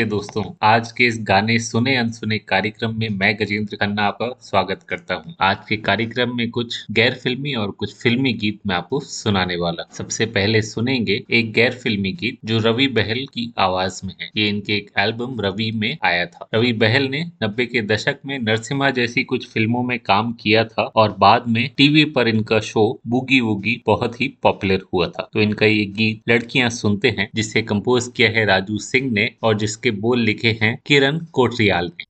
नमस्ते दोस्तों। आज के इस गाने सुने अनसुने कार्यक्रम में मैं गजेंद्र खन्ना आपका स्वागत करता हूँ। आज के कार्यक्रम में कुछ गैर फिल्मी और कुछ फिल्मी गीत मैं आपको सुनाने वाला। सबसे पहले सुनेंगे एक गैर फिल्मी गीत जो रवि बहल की आवाज़ में है। ये इनके एक एल्बम रवि में आया था। रवि बहल ने नब्बे के दशक में नरसिम्हा जैसी कुछ फ़िल्मों में काम किया था और बाद में टीवी पर इनका शो बुगी वुगी बहुत ही पॉपुलर हुआ था। तो इनका ये गीत लड़कियाँ सुनते हैं, जिसे कंपोज किया है राजू सिंह ने और जिस जिसके बोल लिखे हैं किरण कोटरियाल ने।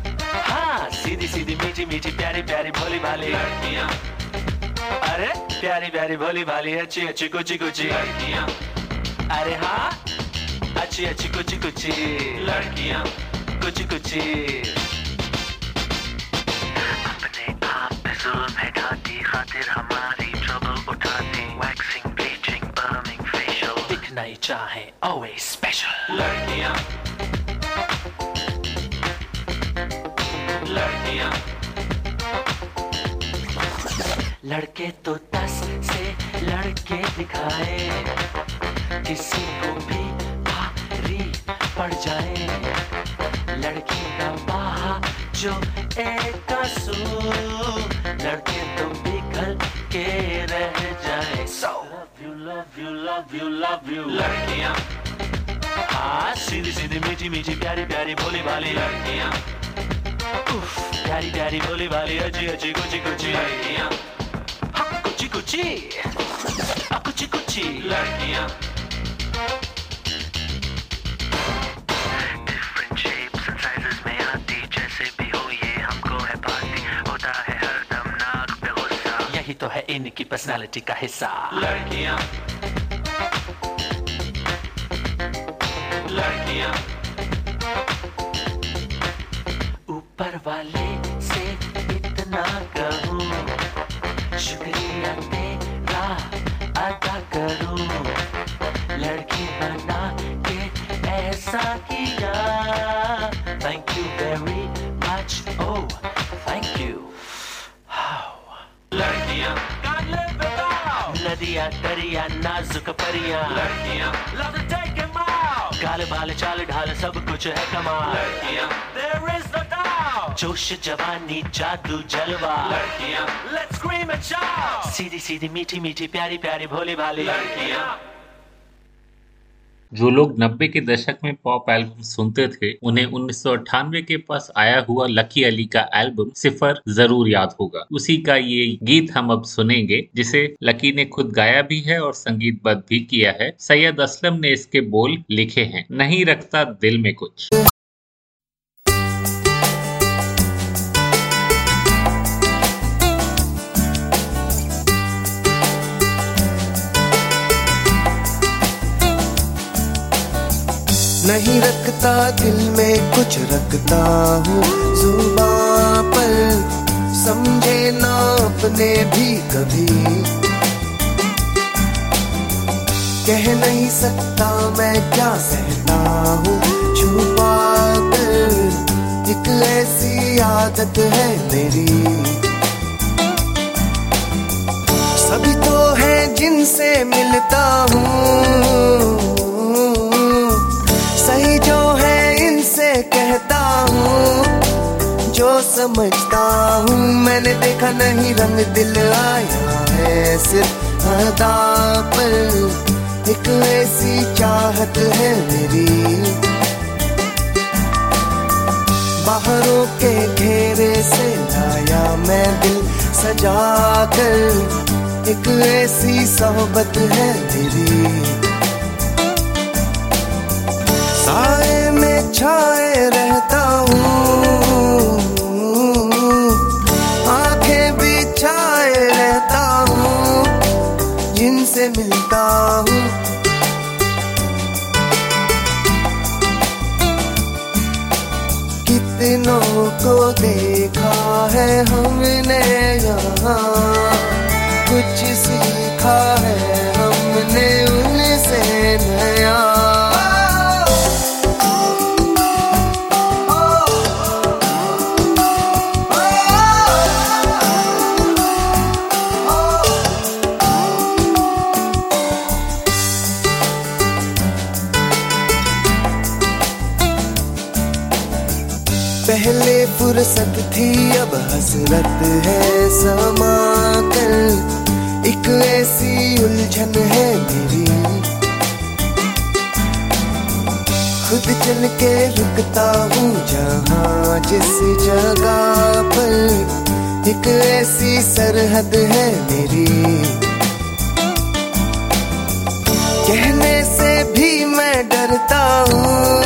कुची कुची। लड़कियाँ अरे हाँ अच्छी अच्छी कुची कुची। लड़कियाँ कुची कुची। अपने आप पे जुल्म है ढाती खातिर हमारी ट्रबल उठाती। वैक्सिंग ब्लीचिंग बर्निंग फेशियल दिखना ही चाहे ऑलवेज स्पेशल लड़कियाँ लड़के तो दस लड़के दिखाए किसी को भी भारी पड़ जाए। लड़की का बाहा जो एक लड़के तो बिखल के रह जाए। So love you love you love लड़कियाँ। हाँ सीधी सीधी मीठी मीठी प्यारी प्यारी भोली भाली लड़कियाँ। प्यारी प्यारी भोली भाली अच्छी अच्छी कुची कुची लड़कियाँ हाँ कुची कुची कुची कुची लड़कियाँ तो है इनकी पर्सनालिटी का हिस्सा. लड़कियाँ लड़कियाँ ऊपर वाले से इतना कहूँ शुक्रिया तेरा अदा करूँ। लड़की बना के ऐसा किया। Thank you very much O thank you लड़कियाँ। नदिया दरिया नाजुक परिया। लड़कियाँ। काले बाल चाल ढाल सब कुछ है कमाल। लड़कियाँ जोश जवानी जादू जलवा। लड़कियाँ Let's scream and shout सीधी सीधी मीठी मीठी प्यारी प्यारी भोली भाली। लड़कियाँ। जो लोग नब्बे के दशक में पॉप एल्बम सुनते थे उन्हें उन्नीस सौ अठानवे के पास आया हुआ लकी अली का एल्बम सिफर ज़रूर याद होगा। उसी का ये गीत हम अब सुनेंगे जिसे लकी ने खुद गाया भी है और संगीतबद्ध भी किया है। सैयद असलम ने इसके बोल लिखे हैं। नहीं रखता दिल में कुछ। दिल में कुछ रखता हूँ। ज़ुबान पर समझे ना अपने भी कभी। कह नहीं सकता मैं क्या सहता हूँ। छुपा कर एक ऐसी आदत है मेरी। सभी तो है जिनसे मिलता हूँ। कहता हूँ, जो समझता हूँ, मैंने देखा नहीं रंग दिल आया है सिर्फ़ अदा पर। एक ऐसी चाहत है मेरी। बाहरों के घेरे से लाया मैं दिल सजा कर एक ऐसी सोहबत है मेरी। छाए रहता हूँ। आँखें भी छाए रहता हूँ, जिनसे मिलता हूँ। कितनों को देखा है हमने यहाँ, कुछ सीखा फुर्सत थी अब हसरत है समा कर। एक ऐसी उलझन है मेरी। खुद चल के रुकता हूँ जहाँ जिस जगह पर। एक ऐसी सरहद है मेरी। कहने से भी मैं डरता हूँ।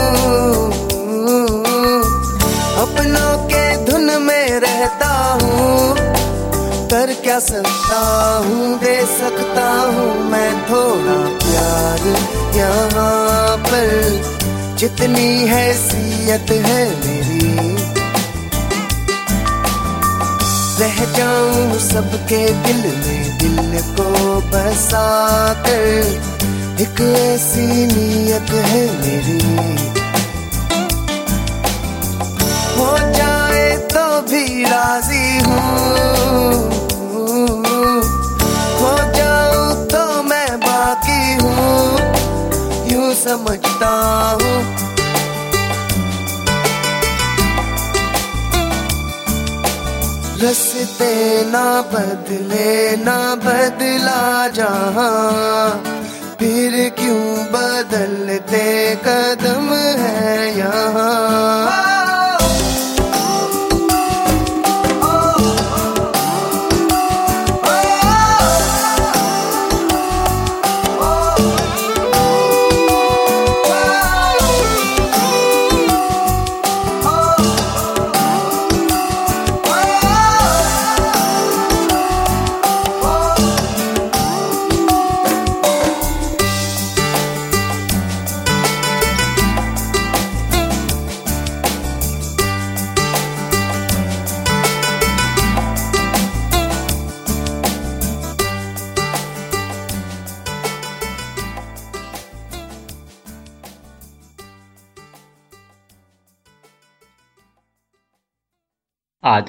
क्या सकता हूँ, दे सकता हूँ मैं थोड़ा प्यार। यहाँ पर जितनी हैसियत है मेरी, रह जाऊँ सबके दिल में, दिल को बसा कर एक ऐसी नीयत है मेरी। हो जाए तो भी राज़ी हूँ हो। समझता हूँ। रस्ते ना बदले ना बदला जहाँ। फिर क्यों बदलते कदम है यहाँ?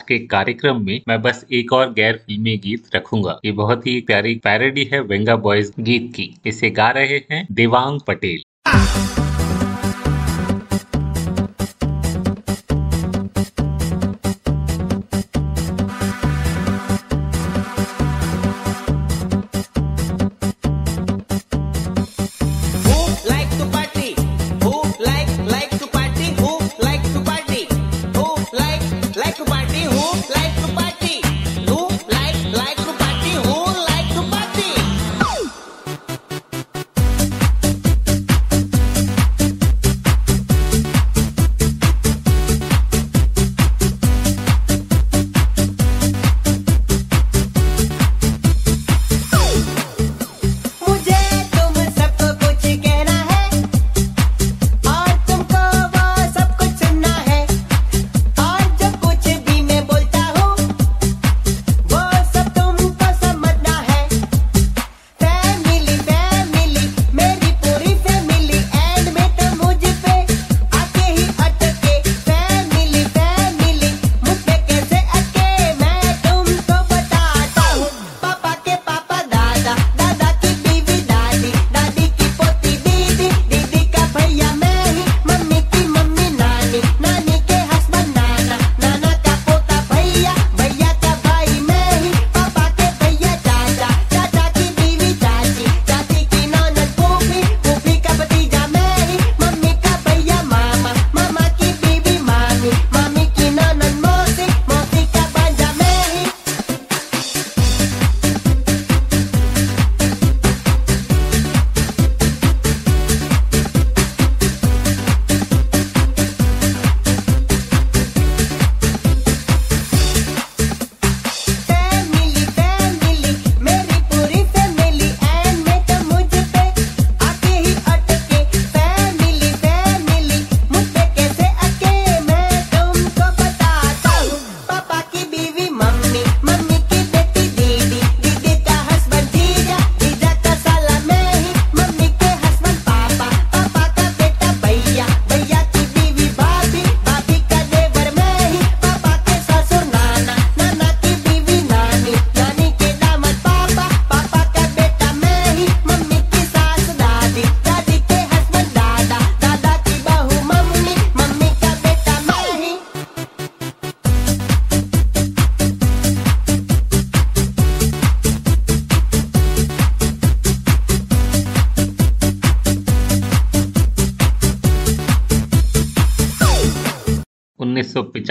के कार्यक्रम में मैं बस एक और गैर फिल्मी गीत रखूँगा। ये बहुत ही प्यारी पैरडी है वेंगा बॉयज़ गीत की। इसे गा रहे हैं देवांग पटेल।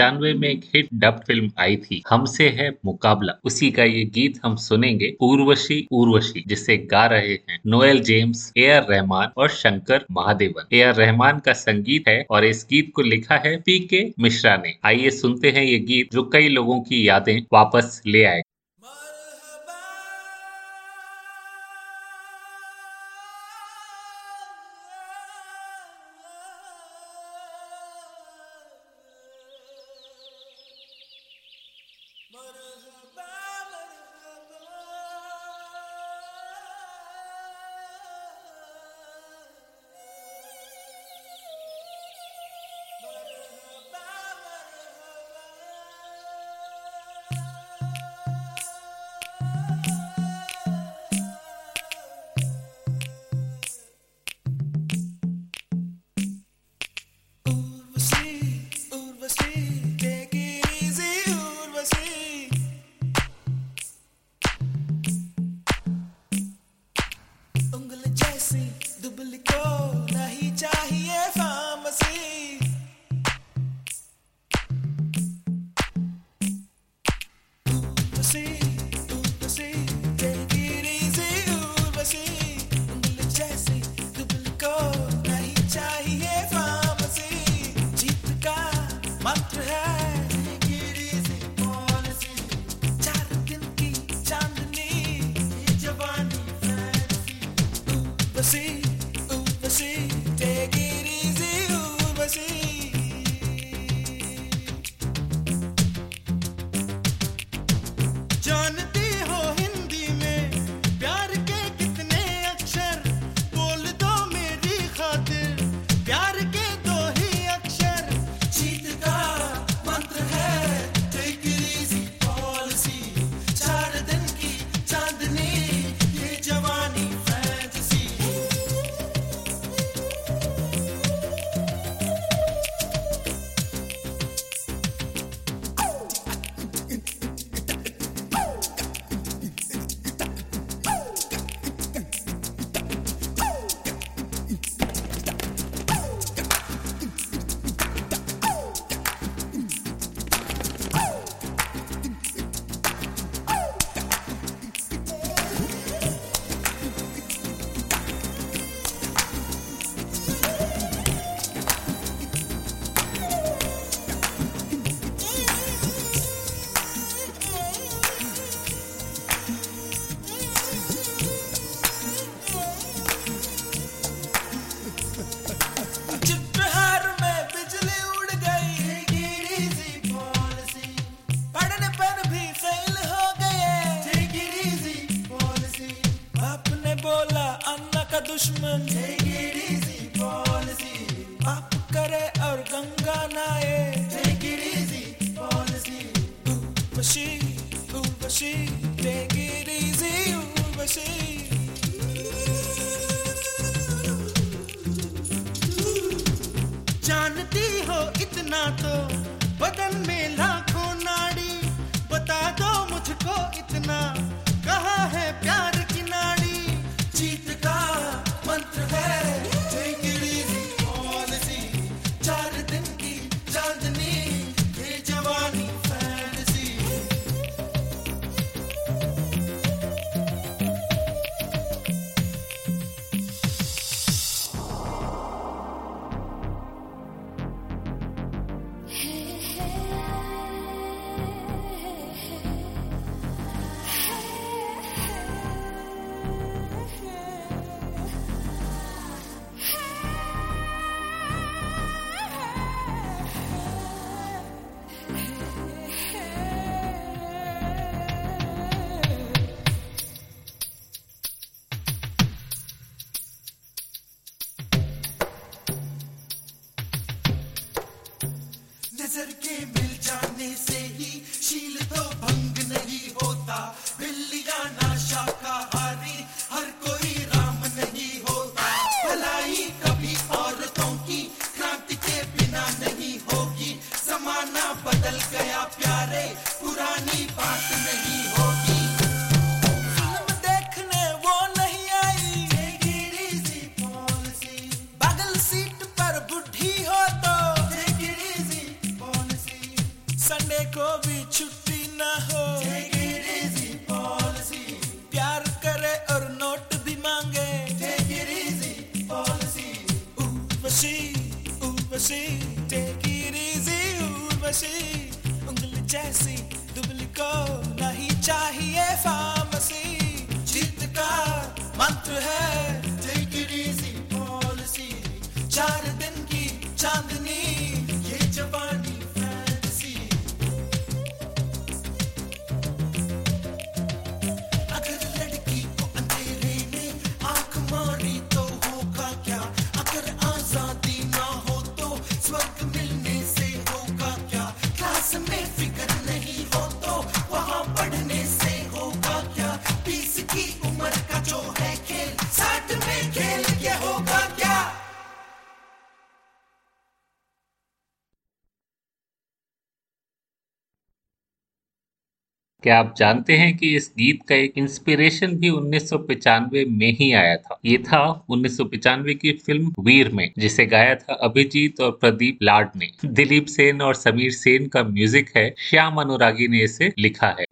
1995 में एक हिट डब फ़िल्म आई थी, हमसे है मुकाबला। उसी का ये गीत हम सुनेंगे उर्वशी उर्वशी, जिसे गा रहे हैं Noel James, A R Rahman और शंकर महादेवन। ए आर रहमान का संगीत है और इस गीत को लिखा है पी के मिश्रा ने। आइए सुनते हैं ये गीत जो कई लोगों की यादें वापस ले आए। क्या आप जानते हैं कि इस गीत का एक इंस्पिरेशन भी 1995 में ही आया था? ये था 1995 की फ़िल्म वीर में, जिसे गाया था अभिजीत और प्रदीप लाड ने। दिलीप सेन और समीर सेन का म्यूज़िक है, श्याम अनुरागी ने इसे लिखा है।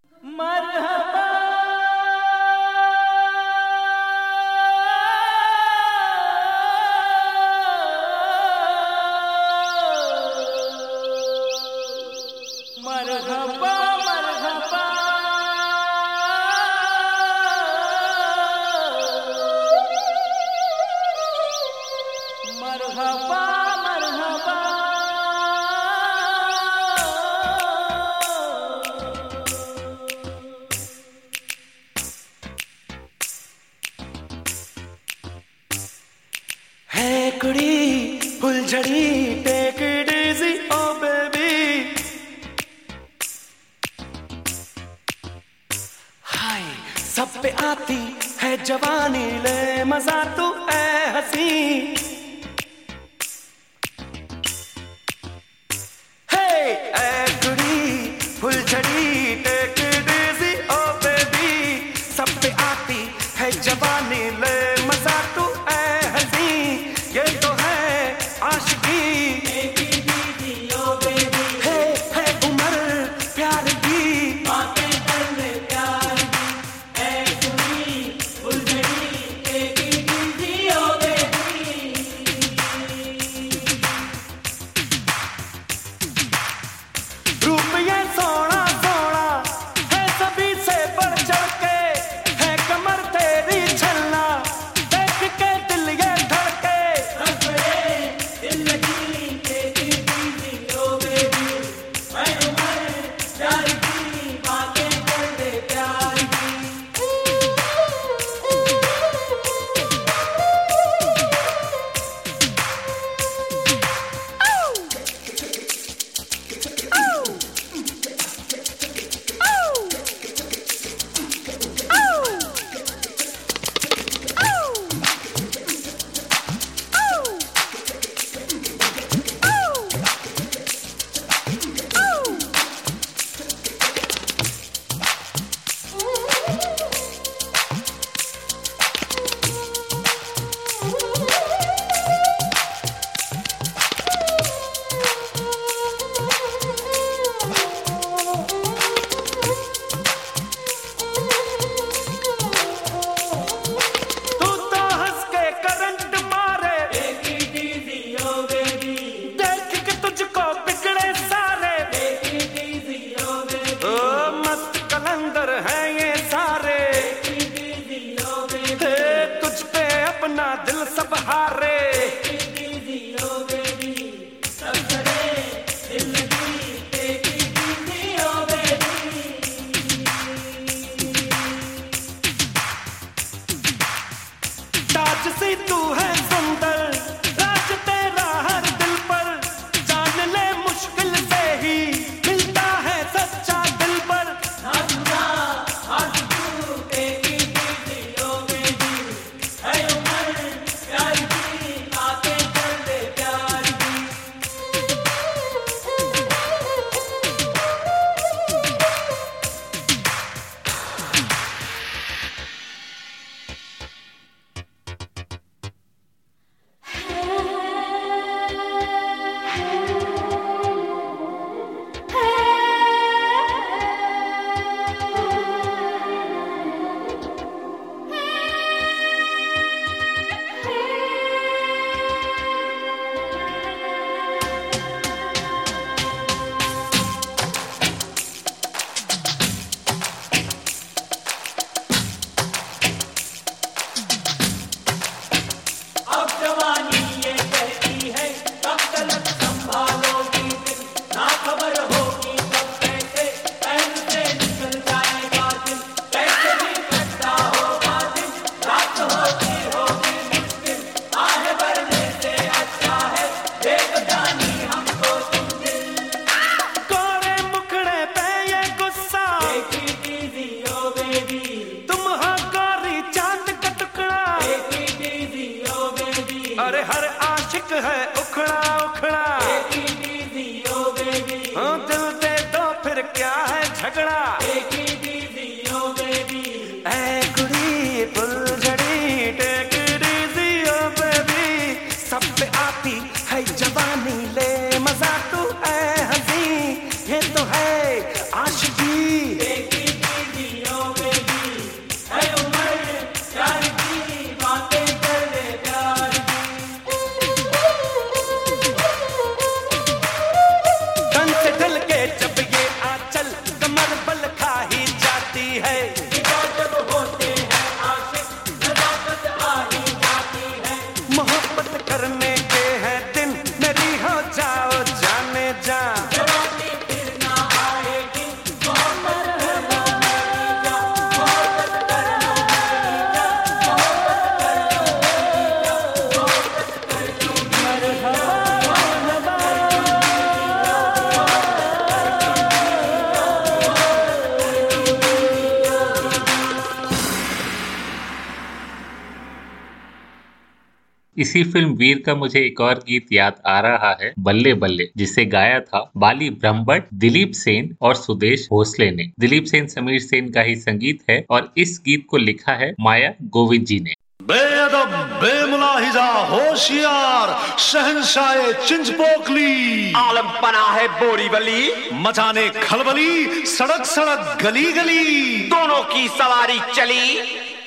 इसी फ़िल्म वीर का मुझे एक और गीत याद आ रहा है बल्ले बल्ले जिसे गाया था बाली ब्रह्मभट्ट दिलीप सेन और सुदेश भोसले ने। दिलीप सेन समीर सेन का ही संगीत है और इस गीत को लिखा है माया गोविंद जी ने। बेअदब बेमुलाहिजा होशियार शहनशाह चिंचपोकली आलम पना है बोरीवली मचाने खलबली सड़क सड़क गली गली। दोनों की सवारी चली।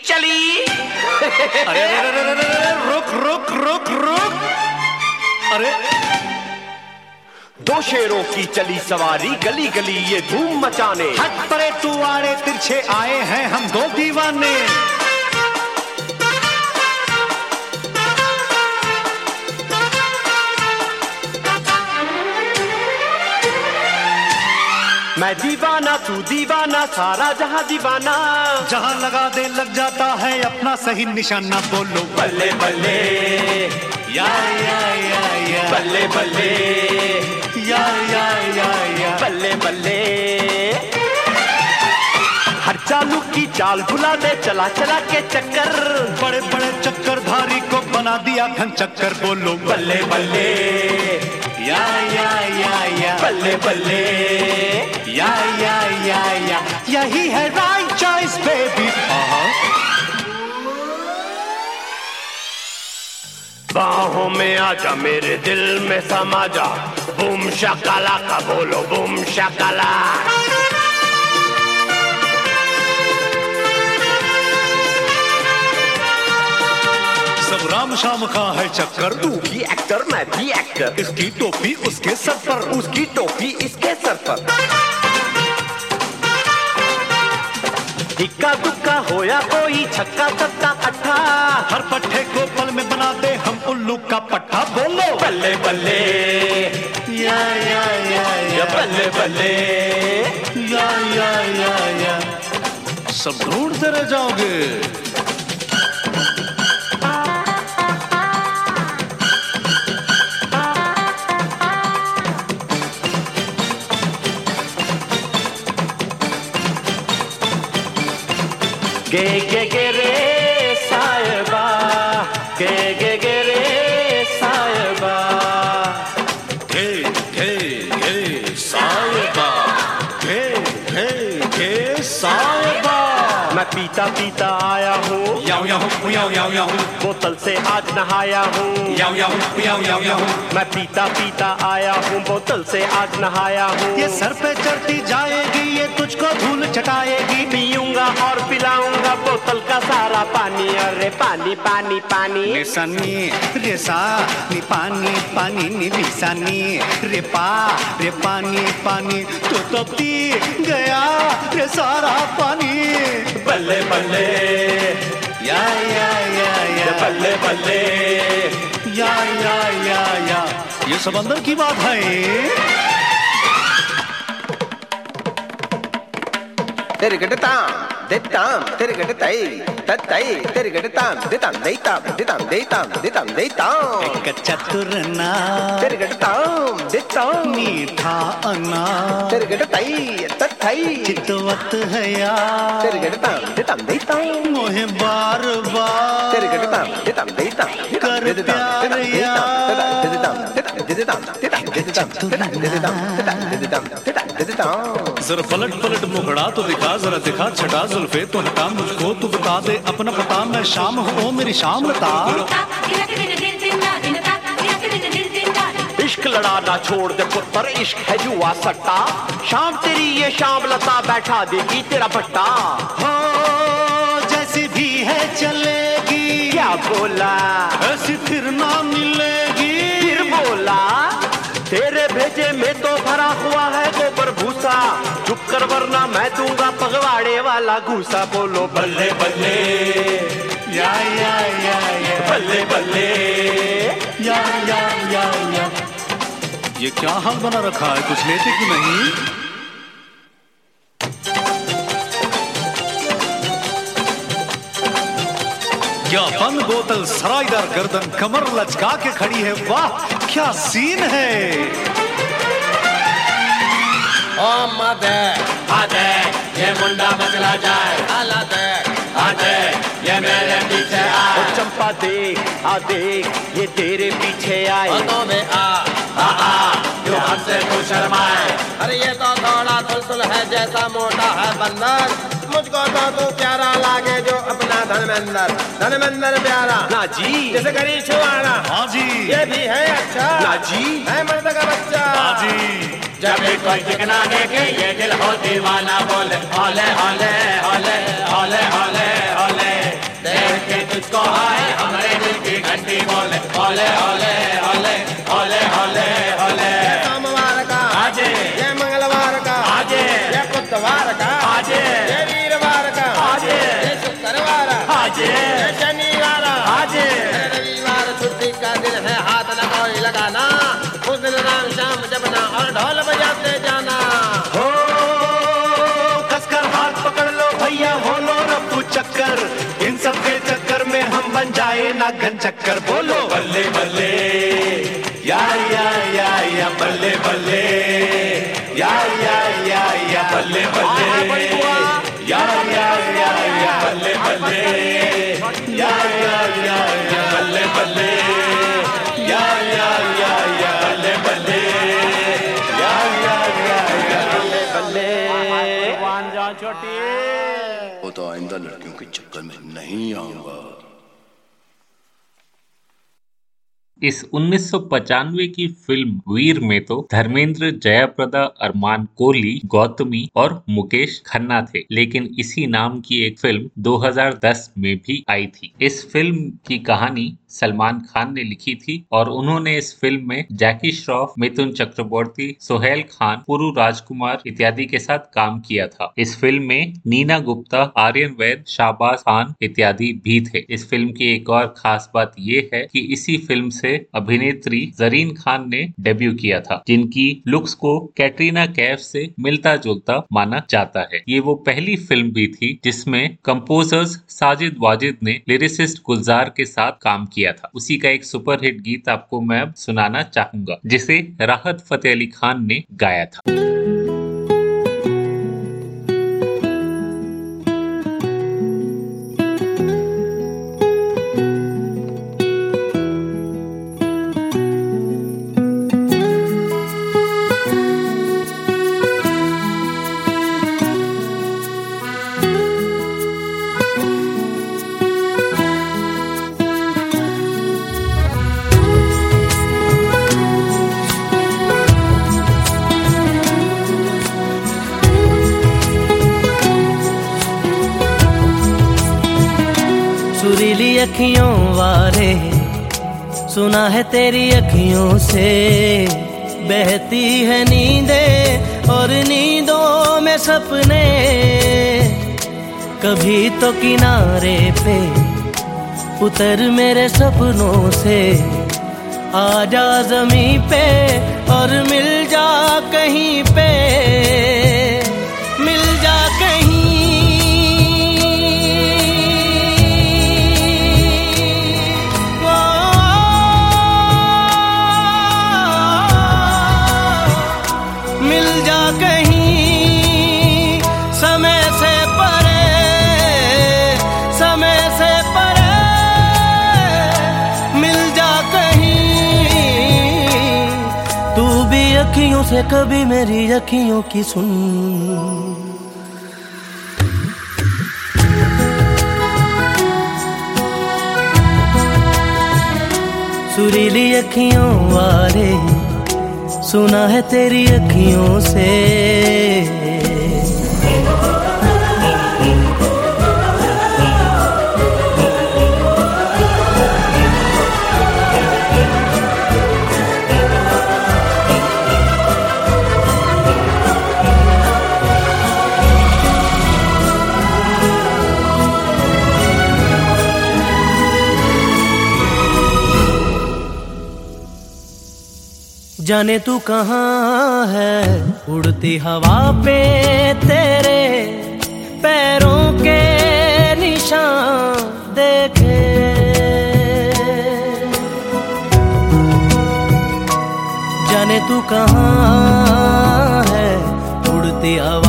चली। अरे अरे अरे अरे, रुक रुक रुक रुक। अरे। दो शेरों की चली सवारी गली गली ये धूम मचाने। हट परे तू आड़े तिरछे आए हैं हम दो दीवाने। मैं दीवाना तू दीवाना सारा जहाँ दीवाना। जहाँ लगा दे लग जाता है अपना सही निशाना बोलो। बल्ले बल्ले। या या या या। बल्ले बल्ले। या या या या। बल्ले बल्ले। हर चालू की चाल भुला दे चला चला के चक्कर। बड़े बड़े चक्करधारी को बना दिया घन चक्कर बोलो। बल्ले बल्ले। या या बल्ले बल्ले या या या या। यही है राइट चॉइस बेबी बाहों में आजा मेरे दिल में समा जा बूम शकाला का बोलो बूम शकाला सब राम शाम का है चक्कर। तू भी एक्टर मैं भी एक्टर इसकी टोपी उसके सर पर। उसकी टोपी इसके सर पर। इक्का दुक्का होया कोई छक्का सत्ता अट्ठा हर पट्टे को पल में बना दे हम उल्लू का पट्टा। बोलो। बल्ले बल्ले। या या या। या बल्ले बल्ले। या या या या। सब ढूंढते रह जाओगे। गे मैं पीता पीता आया हूँ। याओ याओ याओ याओ याओ बोतल से आज नहाया हूँ। याओ याओ याओ याओ याओ मैं पीता पीता आया हूँ बोतल से आज नहाया हूँ। ये सर पे चढ़ती जाएगी ये तुझको धूल चटाएगी पीऊँगा और पिलाऊँगा बोतल का सारा पानी। अरे पानी पानी पानी। निशानी रे सा नी पानी पानी नी निशानी रे पा रे पानी पानी तो तो पी गया। रे सारा पानी। बल्ले बल्ले या या या या। बल्ले बल्ले या या या या। ये समंदर की बात है। திருகடுதாம் தெத்தாம் திருகடு தை தத்தை திருகடுதாம் திதாம் தெய்தாம் திதாம் தெய்தாம் திதாம் தெய்தாம் சத்துரனா திருகடுதாம் தித்தாம் मीठा अना तिरगटताई तथाई चितवत है या तिरगटताम दितम दैताम मोहे बार बार तिरगटताम दितम दैताम कर प्यार या दितम जरा पलट पलट मुखड़ा तो दिखा जरा दिखा छटा जुल्फे तो हटा मुझको तू बता दे अपना पता मैं शाम हूँ मेरी शाम लता। इश्क लड़ा ना छोड़ दे पुत्र इश्क है जुआ सट्टा। शाम तेरी ये शाम लता बैठा देगी तेरा पट्टा। हो जैसी भी है चलेगी। क्या बोला? ऐसी फिर ना मिलेगी बोला, तेरे भेजे में तो भरा हुआ है गोबर भूसा चुप कर वरना मैं दूँगा पगवाड़े वाला घूसा। बोलो, बल्ले बल्ले, या या या या। बल्ले बल्ले, या या या या। ये क्या हाल बना रखा है? कुछ लेते क्यों नहीं? क्या बंद बोतल सरायदार गर्दन कमर लचका के खड़ी है? वाह! क्या सीन है ओ मदे आते ये मुंडा मचला जाए आला दे आते ये मेरे पीछे आए ओ चंपा देख आ देख ये तेरे पीछे आए। तो में आ आ आ क्यों हमसे तू शर्माए। अरे ये तो थोड़ा तुलतुल है जैसा मोटा है बंदर। मुझको तो तू प्यारा लागे जो अपना धर्मेंद्र धर्मेंद्र प्यारा। ना जी। जैसे करी छुआना हाँ जी। ये भी है अच्छा। ना जी। है मर्द का बच्चा। हाँ जी। जब एक कोई चिकना देखे ये दिल हो दीवाना बोले हौले हौले हौले हौले हौले हौले। देख के तुझको आए हमारे दिल की घंटी बोले हौले हौले हौले हौले हौले आजे। शनिवार। आजे। रविवार छुट्टी का दिन है हाथ कोई लगाना। उस दिन राम शाम जपना और ढोल बजाते जाना। हो कसकर हाथ पकड़ लो भैया हो लो रफ्फू चक्कर। इन सब के चक्कर में हम बन जाए ना घन चक्कर। बोलो बल्ले आइंदा लड़कियों के चक्कर में नहीं आऊँगा। इस 1995 की फ़िल्म वीर में तो धर्मेंद्र, जयाप्रदा, अरमान कोहली, गौतमी और मुकेश खन्ना थे, लेकिन इसी नाम की एक फ़िल्म 2010 में भी आई थी। इस फ़िल्म की कहानी सलमान खान ने लिखी थी और उन्होंने इस फ़िल्म में जैकी श्रॉफ, मिथुन चक्रवर्ती, सोहेल खान, पुरु राजकुमार इत्यादि के साथ काम किया था। इस फ़िल्म में नीना गुप्ता, आर्यन वैद शाहबाज खान इत्यादि भी थे। इस फ़िल्म की एक और खास बात ये है कि इसी फ़िल्म से अभिनेत्री जरीन खान ने डेब्यू किया था, जिनकी लुक्स को कैटरीना कैफ से मिलता जुलता माना जाता है। ये वो पहली फ़िल्म भी थी जिसमें कंपोजर्स साजिद वाजिद ने लिरिसिस्ट गुलजार के साथ काम किया था। उसी का एक सुपरहिट गीत आपको मैं अब सुनाना चाहूँगा, जिसे राहत फतेह अली खान ने गाया था। सुना है तेरी अखियों से। बहती है नींदे और नींदों में सपने। कभी तो किनारे पे उतर मेरे सपनों से। आ जा जमी पे और मिल जा कहीं पे। से कभी मेरी अखियों की सुन। सुरीली अखियों वाले सुना है तेरी अखियों से। जाने तू कहाँ है? उड़ती हवा पे तेरे पैरों के निशान देखे। जाने तू कहाँ है? उड़ती हवा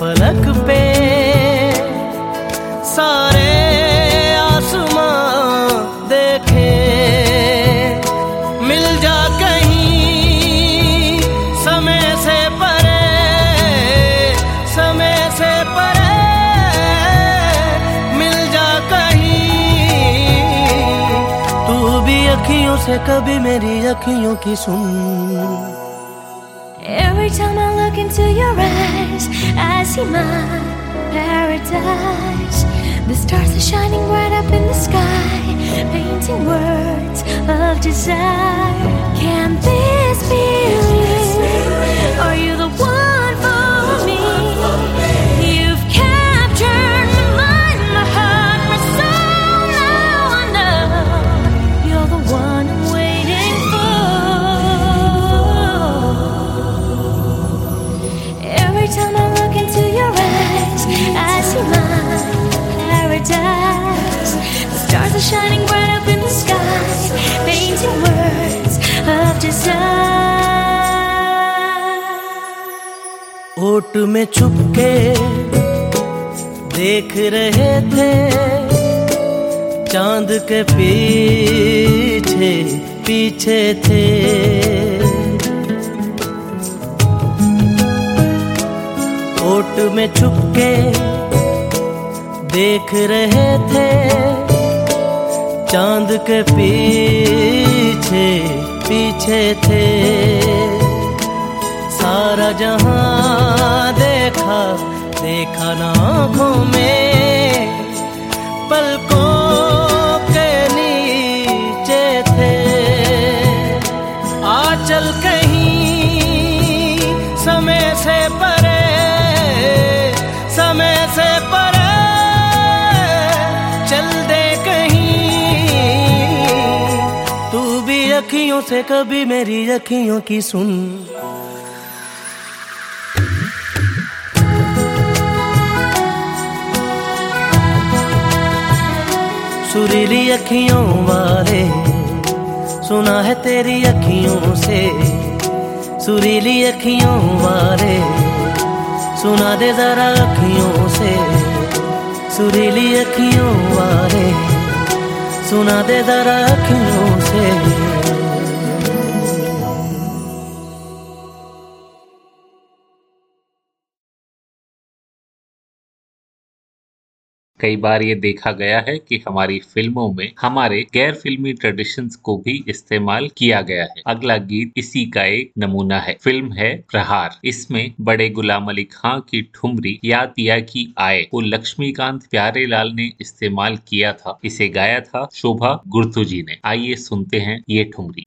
फलक पे। सारे आसमां देखे। मिल जा कहीं, समय से परे, समय से परे। मिल जा कहीं, तू भी अखियों से कभी मेरी अखियों की सुन। Every time I look into your eyes, I see my paradise. The stars are shining bright up in the sky, painting words of desire. Can this be real? Are you the one paradise. The stars are shining bright up in the sky, painting words of desire. ओट में छुप देख रहे थे चाँद के पीछे पीछे थे ओट में छुप के देख रहे थे चाँद के पीछे पीछे थे। सारा जहाँ देखा देखा ना आँखों में, पलकों अखियों से कभी मेरी अखियों की सुन। सुरीली अखियों वाले, सुना है तेरी अखियों से। सुरीली अखियों वाले, सुना दे जरा अखियों से। सुरीली अखियों वाले, सुना दे जरा अखियों से। कई बार ये देखा गया है कि हमारी फ़िल्मों में हमारे गैर फिल्मी ट्रेडिशंस को भी इस्तेमाल किया गया है। अगला गीत इसी का एक नमूना है। फ़िल्म है प्रहार। इसमें बड़े गुलाम अली खां की ठुमरी याद पिया की आए को लक्ष्मीकांत प्यारे लाल ने इस्तेमाल किया था। इसे गाया था शोभा गुर्तु जी ने। आइए सुनते हैं ये ठुमरी।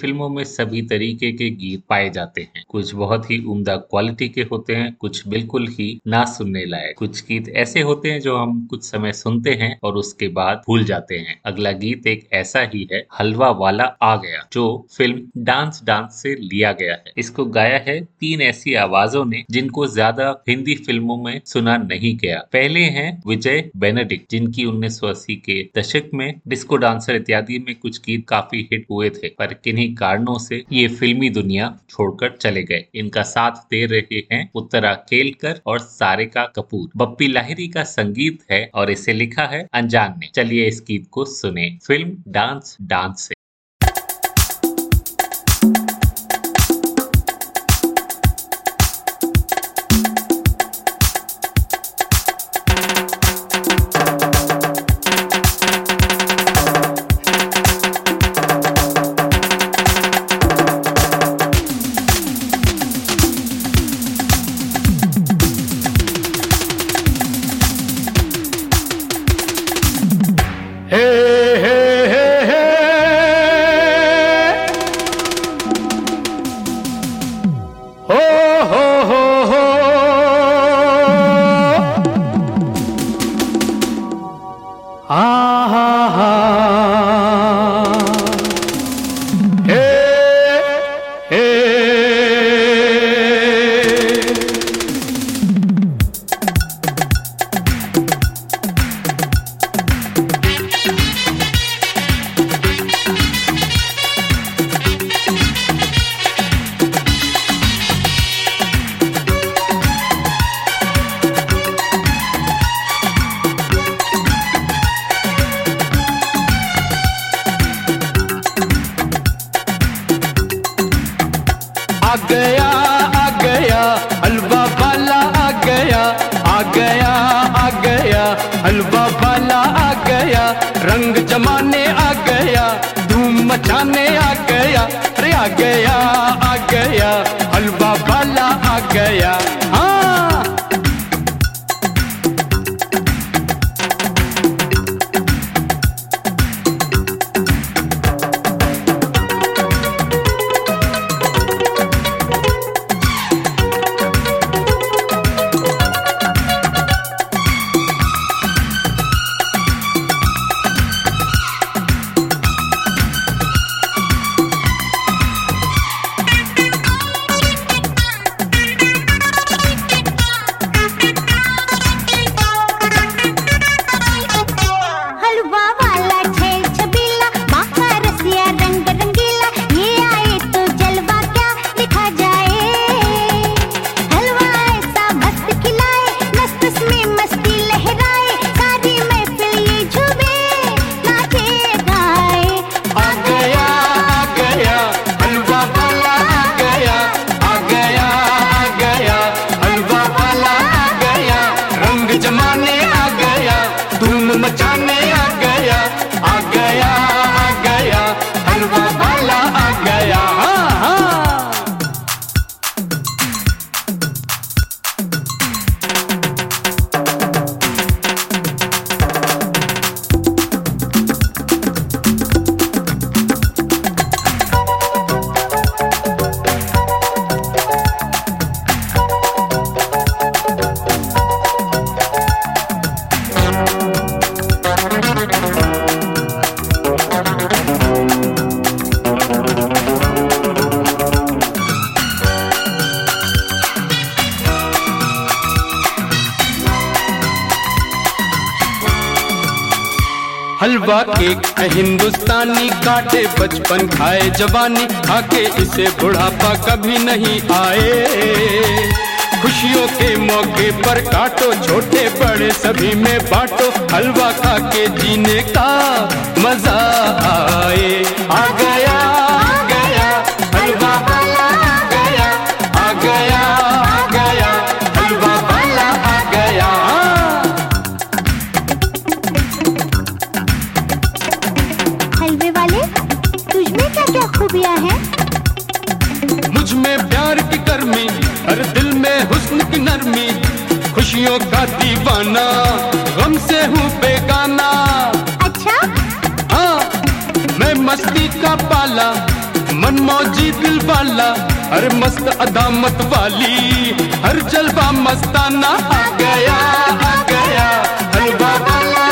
फ़िल्मों में सभी तरीके के गीत पाए जाते हैं। कुछ बहुत ही उम्दा क्वालिटी के होते हैं, कुछ बिल्कुल ही ना सुनने लायक। कुछ गीत ऐसे होते हैं जो हम कुछ समय सुनते हैं और उसके बाद भूल जाते हैं। अगला गीत एक ऐसा ही है, हलवा वाला आ गया, जो फ़िल्म डांस डांस से लिया गया है। इसको गाया है तीन ऐसी आवाजों ने जिनको ज़्यादा हिंदी फ़िल्मों में सुना नहीं गया। पहले हैं विजय बेनेडिक्ट, जिनकी 1980 के दशक में डिस्को डांसर इत्यादि में कुछ गीत काफ़ी हिट हुए थे, पर किन्हीं कारणों से ये फिल्मी दुनिया छोड़कर चले गए। इनका साथ दे रहे हैं उत्तरा केलकर और सारिका कपूर। बप्पी लाहिरी का संगीत है और इसे लिखा है अनजान ने। चलिए इस गीत को सुने। फ़िल्म डांस डांस से। हिंदुस्तानी काटे बचपन खाए जवानी खाके इसे बुढ़ापा कभी नहीं आए। खुशियों के मौके पर काटो, छोटे बड़े सभी में बांटो, हलवा खा के जीने का मज़ा आए। आ गया आ गया तुमसे हूँ बेगाना। अच्छा? हाँ मैं मस्ती का पाला मन मौजी दिल वाला हर मस्त अदामत वाली। हर जलवा मस्ताना आ गया आ गया हलवा वाला।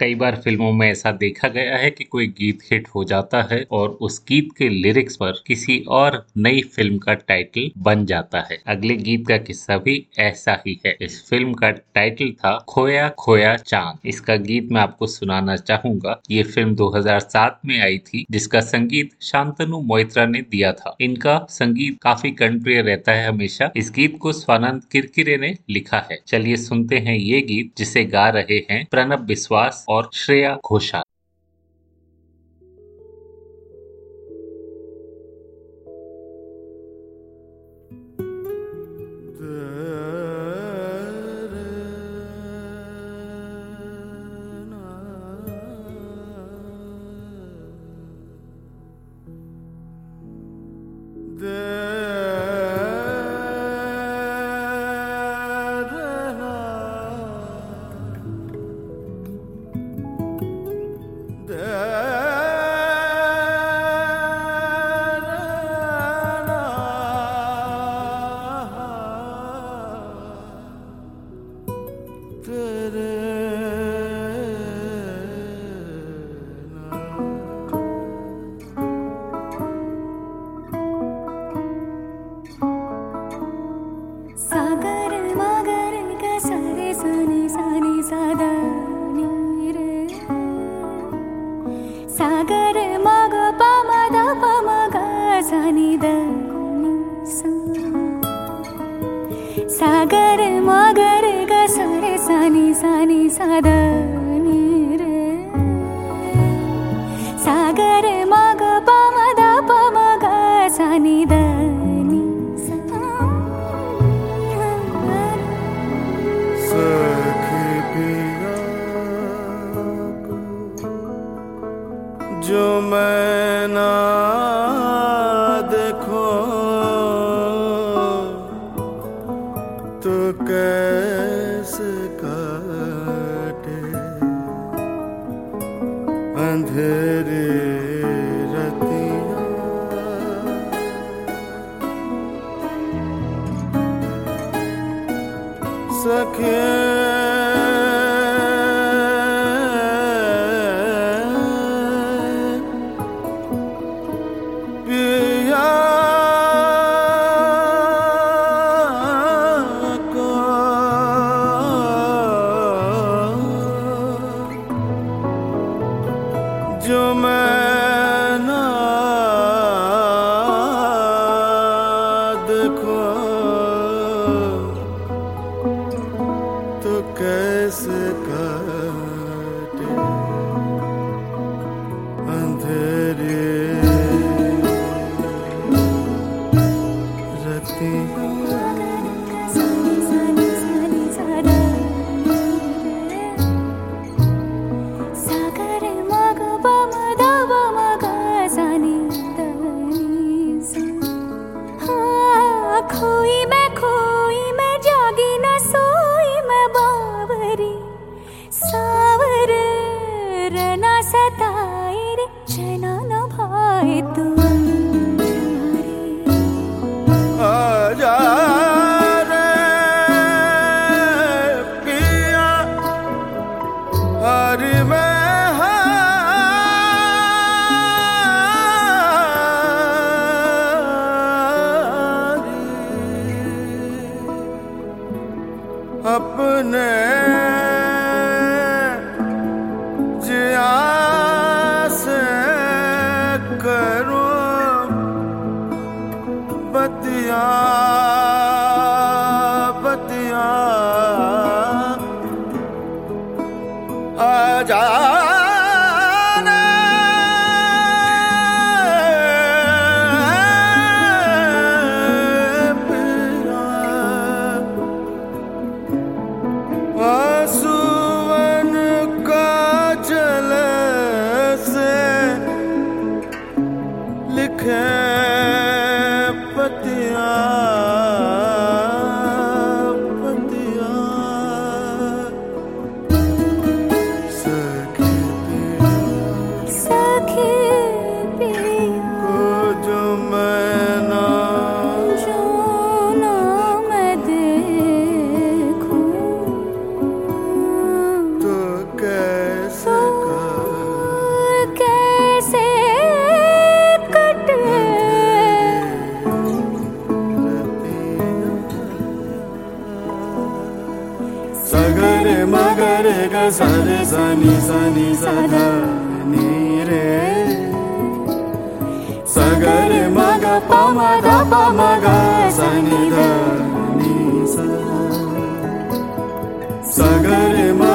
कई बार फ़िल्मों में ऐसा देखा गया है कि कोई गीत हिट हो जाता है और उस गीत के लिरिक्स पर किसी और नई फ़िल्म का टाइटल बन जाता है। अगले गीत का किस्सा भी ऐसा ही है। इस फ़िल्म का टाइटल था खोया खोया चाँद। इसका गीत मैं आपको सुनाना चाहूँगा। ये फ़िल्म 2007 में आई थी, जिसका संगीत शांतनु मोइत्रा ने दिया था। इनका संगीत काफ़ी कर्णप्रिय रहता है हमेशा। इस गीत को स्वानंद किरकिरे ने लिखा है। चलिए सुनते हैं ये गीत, जिसे गा रहे हैं प्रणब विश्वास और श्रेया घोषाल।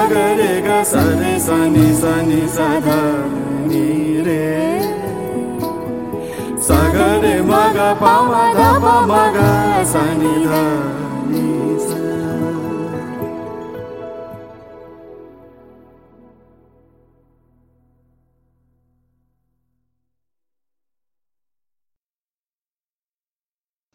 सगरे मगरे ग सरे सनी सनी सधा नी रे। सगरे मग प मग प मग सनी ध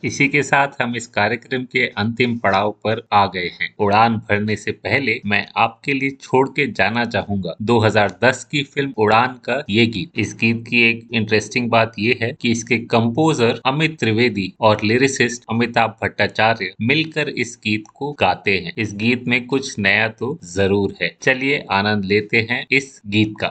इसी के साथ हम इस कार्यक्रम के अंतिम पड़ाव पर आ गए हैं। उड़ान भरने से पहले मैं आपके लिए छोड़ के जाना चाहूँगा। 2010 की फ़िल्म उड़ान का ये गीत। इस गीत की एक इंटरेस्टिंग बात ये है कि इसके कंपोजर अमित त्रिवेदी और लिरिसिस्ट अमिताभ भट्टाचार्य मिलकर इस गीत को गाते हैं। इस गीत में कुछ नया तो ज़रूर है। चलिए आनंद लेते हैं इस गीत का।